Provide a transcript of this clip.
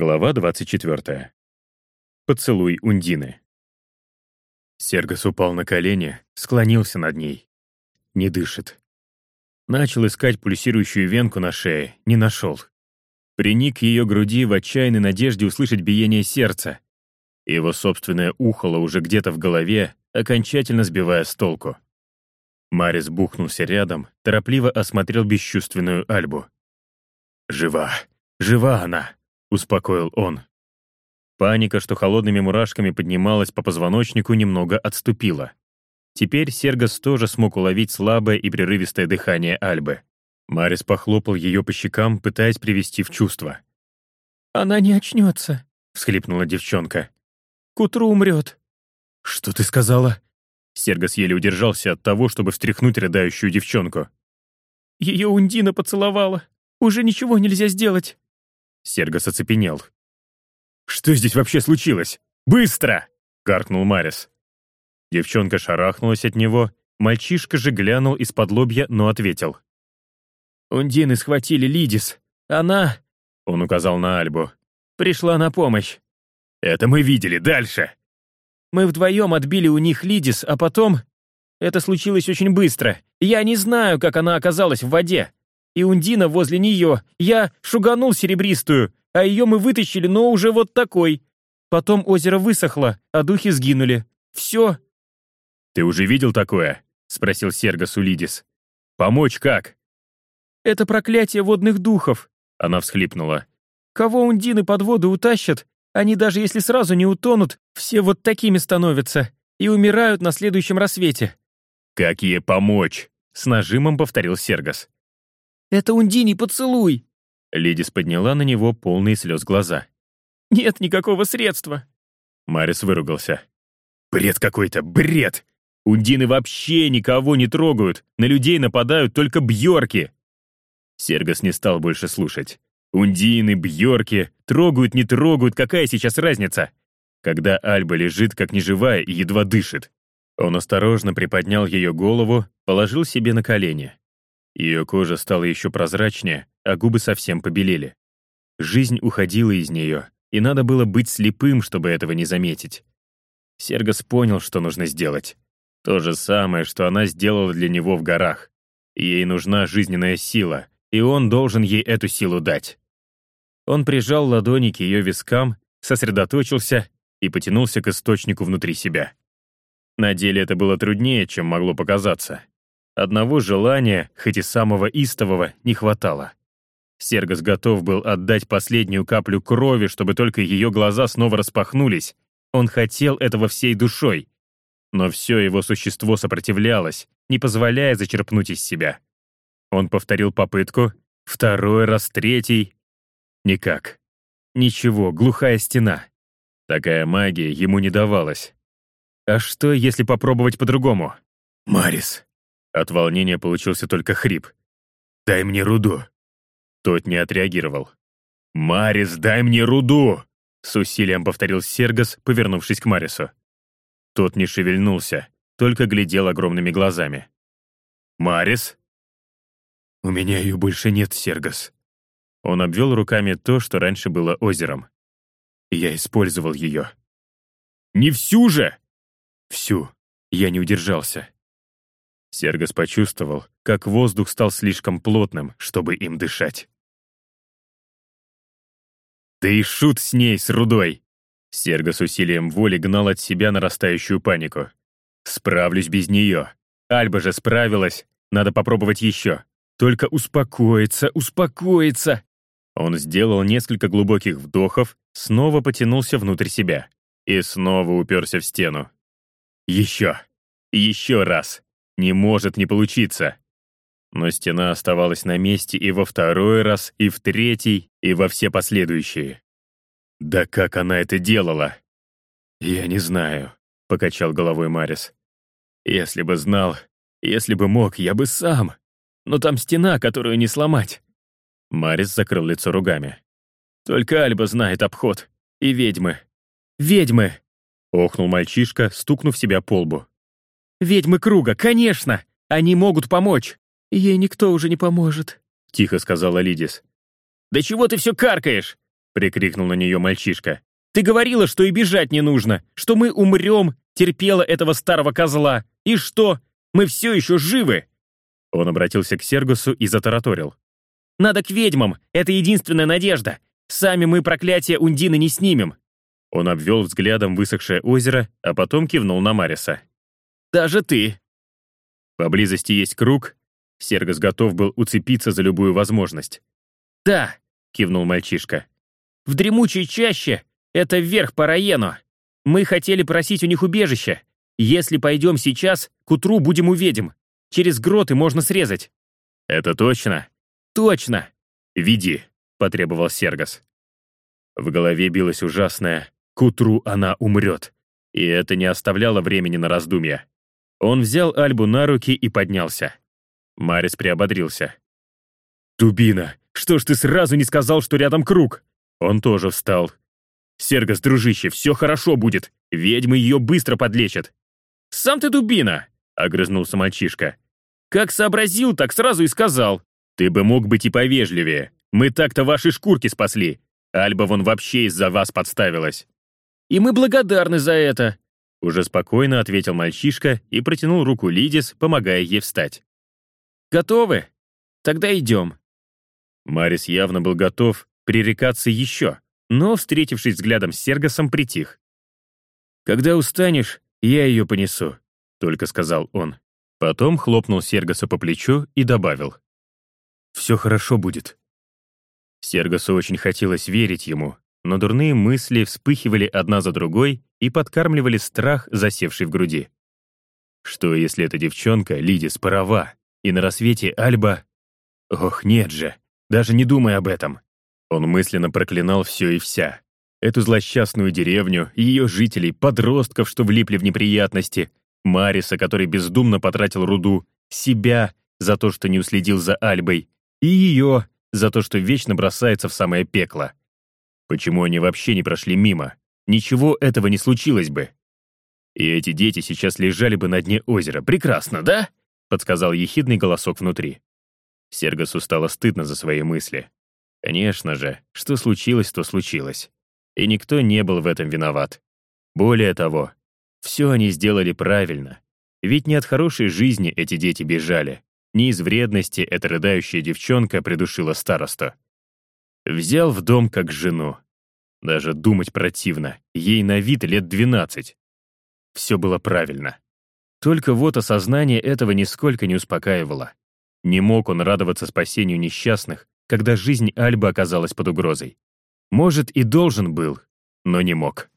Глава 24. Поцелуй Ундины. Сергас упал на колени, склонился над ней. Не дышит. Начал искать пульсирующую венку на шее, не нашел. Приник к ее груди в отчаянной надежде услышать биение сердца. Его собственное ухало уже где-то в голове, окончательно сбивая с толку. Марис бухнулся рядом, торопливо осмотрел бесчувственную Альбу. «Жива! Жива она!» — успокоил он. Паника, что холодными мурашками поднималась по позвоночнику, немного отступила. Теперь Сергас тоже смог уловить слабое и прерывистое дыхание Альбы. Марис похлопал ее по щекам, пытаясь привести в чувство. «Она не очнется», — всхлипнула девчонка. «К утру умрет». «Что ты сказала?» Сергас еле удержался от того, чтобы встряхнуть рыдающую девчонку. «Ее Ундина поцеловала. Уже ничего нельзя сделать». Сергос оцепенел. «Что здесь вообще случилось? Быстро!» — гаркнул Марис. Девчонка шарахнулась от него, мальчишка же глянул из-под лобья, но ответил. «Ундины схватили Лидис. Она...» — он указал на Альбу. «Пришла на помощь». «Это мы видели. Дальше!» «Мы вдвоем отбили у них Лидис, а потом...» «Это случилось очень быстро. Я не знаю, как она оказалась в воде и Ундина возле нее. Я шуганул серебристую, а ее мы вытащили, но уже вот такой. Потом озеро высохло, а духи сгинули. Все. «Ты уже видел такое?» — спросил Сергас Улидис. «Помочь как?» «Это проклятие водных духов», — она всхлипнула. «Кого Ундины под воду утащат, они даже если сразу не утонут, все вот такими становятся и умирают на следующем рассвете». «Как ей помочь?» — с нажимом повторил Сергас. Это Ундини поцелуй!» Лидис подняла на него полные слез глаза. «Нет никакого средства!» Марис выругался. «Бред какой-то, бред! Ундины вообще никого не трогают, на людей нападают только бьорки!» Сергас не стал больше слушать. Ундины, бьорки, трогают, не трогают, какая сейчас разница? Когда Альба лежит как неживая и едва дышит. Он осторожно приподнял ее голову, положил себе на колени. Ее кожа стала еще прозрачнее, а губы совсем побелели. Жизнь уходила из нее, и надо было быть слепым, чтобы этого не заметить. Сергас понял, что нужно сделать. То же самое, что она сделала для него в горах. Ей нужна жизненная сила, и он должен ей эту силу дать. Он прижал ладони к ее вискам, сосредоточился и потянулся к источнику внутри себя. На деле это было труднее, чем могло показаться. Одного желания, хоть и самого истового, не хватало. Сергас готов был отдать последнюю каплю крови, чтобы только ее глаза снова распахнулись. Он хотел этого всей душой. Но все его существо сопротивлялось, не позволяя зачерпнуть из себя. Он повторил попытку, второй раз, третий. Никак. Ничего, глухая стена. Такая магия ему не давалась. А что, если попробовать по-другому? «Марис», от волнения получился только хрип. «Дай мне руду!» Тот не отреагировал. «Марис, дай мне руду!» С усилием повторил Сергас, повернувшись к Марису. Тот не шевельнулся, только глядел огромными глазами. «Марис?» «У меня ее больше нет, Сергас». Он обвел руками то, что раньше было озером. Я использовал ее. «Не всю же!» «Всю. Я не удержался. Сергас почувствовал, как воздух стал слишком плотным, чтобы им дышать. «Ты и шут с ней, с рудой!» Сергас усилием воли гнал от себя нарастающую панику. «Справлюсь без нее. Альба же справилась. Надо попробовать еще. Только успокоиться, успокоиться!» Он сделал несколько глубоких вдохов, снова потянулся внутрь себя и снова уперся в стену. «Еще! Еще раз!» Не может не получиться. Но стена оставалась на месте и во второй раз, и в третий, и во все последующие. Да как она это делала? Я не знаю, покачал головой Марис. Если бы знал, если бы мог, я бы сам. Но там стена, которую не сломать. Марис закрыл лицо ругами. Только Альба знает обход. И ведьмы. Ведьмы! Охнул мальчишка, стукнув себя по лбу. Ведьмы круга, конечно! Они могут помочь!» «Ей никто уже не поможет», — тихо сказала Лидис. «Да чего ты все каркаешь?» — прикрикнул на нее мальчишка. «Ты говорила, что и бежать не нужно, что мы умрем, терпела этого старого козла. И что? Мы все еще живы!» Он обратился к Сергусу и затараторил. «Надо к ведьмам, это единственная надежда. Сами мы проклятие Ундины не снимем». Он обвел взглядом высохшее озеро, а потом кивнул на Мариса. «Даже ты». Поблизости есть круг. Сергос готов был уцепиться за любую возможность. «Да», — кивнул мальчишка. «В дремучей чаще это вверх по Раену. Мы хотели просить у них убежище. Если пойдем сейчас, к утру будем увидим. Через гроты можно срезать». «Это точно?» «Точно!» «Веди», — потребовал Сергос. В голове билось ужасное «К утру она умрет», и это не оставляло времени на раздумья. Он взял Альбу на руки и поднялся. Марис приободрился. «Дубина, что ж ты сразу не сказал, что рядом круг?» Он тоже встал. «Сергос, дружище, все хорошо будет. Ведьмы ее быстро подлечат». «Сам ты дубина!» — огрызнулся мальчишка. «Как сообразил, так сразу и сказал». «Ты бы мог быть и повежливее. Мы так-то ваши шкурки спасли. Альба вон вообще из-за вас подставилась». «И мы благодарны за это», — уже спокойно ответил мальчишка и протянул руку Лидис, помогая ей встать. «Готовы? Тогда идем». Марис явно был готов пререкаться еще, но, встретившись взглядом с Сергосом, притих. «Когда устанешь, я ее понесу», — только сказал он. Потом хлопнул Сергоса по плечу и добавил. «Все хорошо будет». Сергосу очень хотелось верить ему, но дурные мысли вспыхивали одна за другой и подкармливали страх, засевший в груди. Что, если эта девчонка, Лидис, парова, и на рассвете Альба... Ох, нет же, даже не думай об этом. Он мысленно проклинал все и вся. Эту злосчастную деревню, ее жителей, подростков, что влипли в неприятности, Мариса, который бездумно потратил руду, себя за то, что не уследил за Альбой, и ее за то, что вечно бросается в самое пекло. Почему они вообще не прошли мимо? Ничего этого не случилось бы. И эти дети сейчас лежали бы на дне озера. Прекрасно, да? Подсказал ехидный голосок внутри. Сергосу стало стыдно за свои мысли. Конечно же, что случилось, то случилось. И никто не был в этом виноват. Более того, все они сделали правильно. Ведь не от хорошей жизни эти дети бежали. Не из вредности эта рыдающая девчонка придушила старосту. Взял в дом как жену. Даже думать противно. Ей на вид лет 12. Все было правильно. Только вот осознание этого нисколько не успокаивало. Не мог он радоваться спасению несчастных, когда жизнь Альбы оказалась под угрозой. Может, и должен был, но не мог.